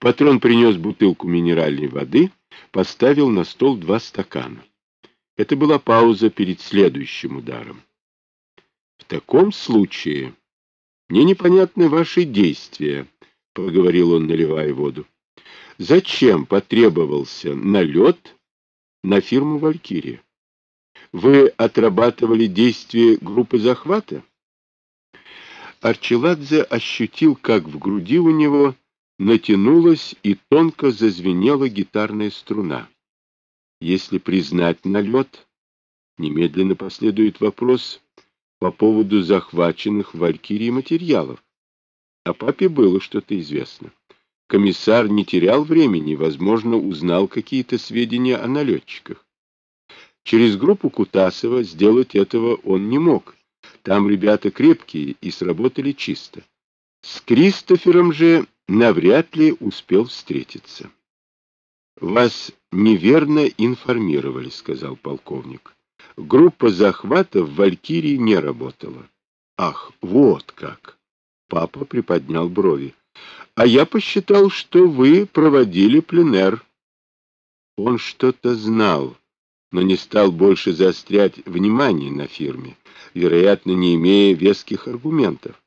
Патрон принес бутылку минеральной воды, поставил на стол два стакана. Это была пауза перед следующим ударом. В таком случае мне непонятны ваши действия, — проговорил он, наливая воду. Зачем потребовался налет на фирму «Валькирия»? Вы отрабатывали действия группы захвата? Арчеладзе ощутил, как в груди у него натянулась и тонко зазвенела гитарная струна. Если признать налет, немедленно последует вопрос по поводу захваченных Валькирии материалов. О папе было что-то известно. Комиссар не терял времени, возможно, узнал какие-то сведения о налетчиках. Через группу Кутасова сделать этого он не мог. Там ребята крепкие и сработали чисто. С Кристофером же навряд ли успел встретиться. «Вас неверно информировали», — сказал полковник. «Группа захвата в Валькирии не работала». «Ах, вот как!» Папа приподнял брови. «А я посчитал, что вы проводили пленэр». Он что-то знал но не стал больше заострять внимание на фирме, вероятно, не имея веских аргументов.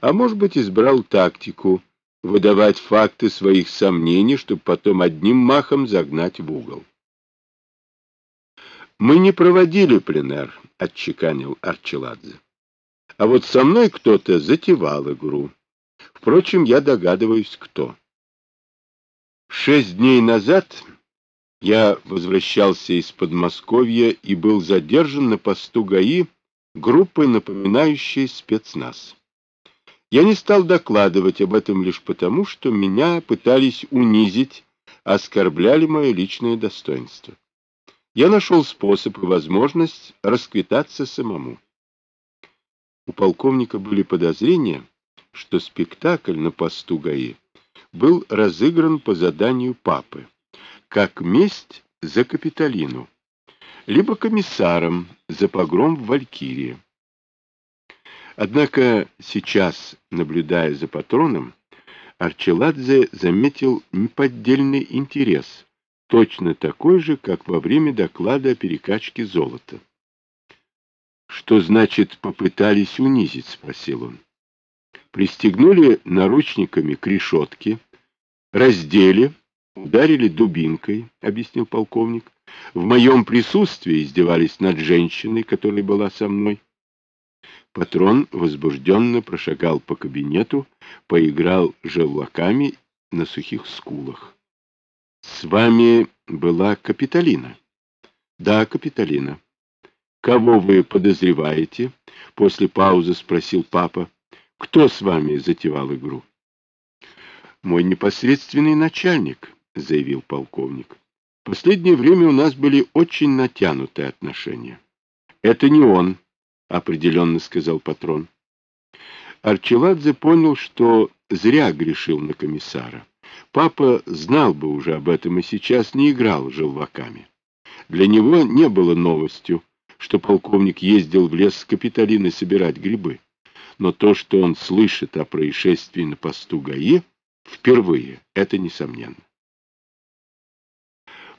А может быть, избрал тактику выдавать факты своих сомнений, чтобы потом одним махом загнать в угол. «Мы не проводили пленэр», — отчеканил Арчеладзе. «А вот со мной кто-то затевал игру. Впрочем, я догадываюсь, кто». Шесть дней назад я возвращался из Подмосковья и был задержан на посту ГАИ группой, напоминающей спецназ. Я не стал докладывать об этом лишь потому, что меня пытались унизить, оскорбляли мое личное достоинство. Я нашел способ и возможность расквитаться самому. У полковника были подозрения, что спектакль на посту ГАИ был разыгран по заданию папы как месть за Капитолину, либо комиссаром за погром в Валькирии. Однако сейчас, наблюдая за патроном, Арчеладзе заметил неподдельный интерес, точно такой же, как во время доклада о перекачке золота. «Что значит попытались унизить?» — спросил он. «Пристегнули наручниками к решетке, раздели, Ударили дубинкой, — объяснил полковник. В моем присутствии издевались над женщиной, которая была со мной. Патрон возбужденно прошагал по кабинету, поиграл желваками на сухих скулах. — С вами была Капитолина? — Да, Капитолина. — Кого вы подозреваете? — после паузы спросил папа. — Кто с вами затевал игру? — Мой непосредственный начальник. — заявил полковник. — последнее время у нас были очень натянутые отношения. — Это не он, — определенно сказал патрон. Арчеладзе понял, что зря грешил на комиссара. Папа знал бы уже об этом и сейчас не играл желваками. Для него не было новостью, что полковник ездил в лес с Капитолиной собирать грибы. Но то, что он слышит о происшествии на посту ГАИ, впервые, это несомненно.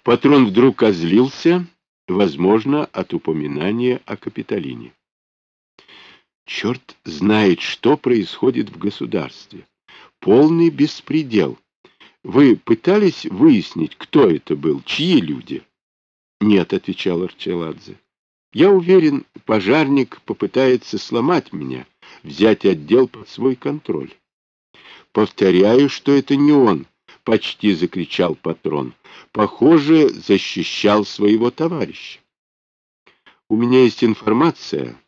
Патрон вдруг озлился, возможно, от упоминания о Капитолине. Черт знает, что происходит в государстве. Полный беспредел. Вы пытались выяснить, кто это был, чьи люди? Нет, отвечал Арчеладзе. Я уверен, пожарник попытается сломать меня, взять отдел под свой контроль. Повторяю, что это не он, — почти закричал патрон. Похоже, защищал своего товарища. — У меня есть информация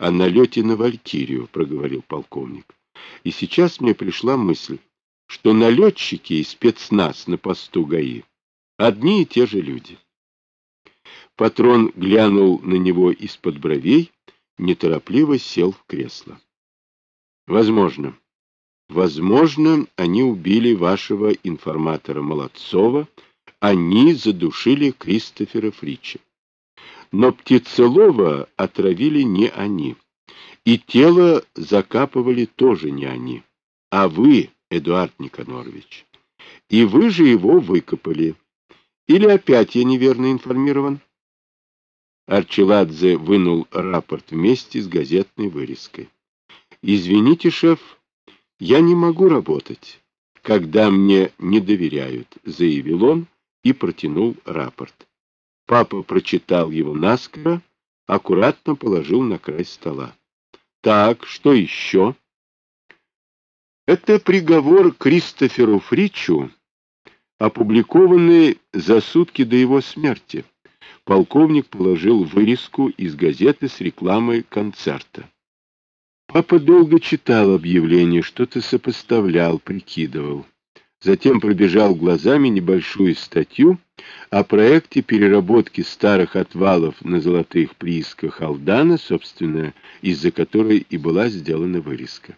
о налете на Валькирию, — проговорил полковник. И сейчас мне пришла мысль, что налетчики и спецназ на посту ГАИ — одни и те же люди. Патрон глянул на него из-под бровей, неторопливо сел в кресло. — Возможно. Возможно, они убили вашего информатора Молодцова, они задушили Кристофера Фрича. Но Птицелова отравили не они, и тело закапывали тоже не они, а вы, Эдуард Никонорович. и вы же его выкопали. Или опять я неверно информирован? Арчеладзе вынул рапорт вместе с газетной вырезкой. «Извините, шеф, я не могу работать, когда мне не доверяют», — заявил он и протянул рапорт. Папа прочитал его наскоро, аккуратно положил на край стола. «Так, что еще?» Это приговор Кристоферу Фричу, опубликованный за сутки до его смерти. Полковник положил вырезку из газеты с рекламой концерта. Папа долго читал объявление, что-то сопоставлял, прикидывал. Затем пробежал глазами небольшую статью о проекте переработки старых отвалов на золотых приисках Алдана, собственно, из-за которой и была сделана вырезка.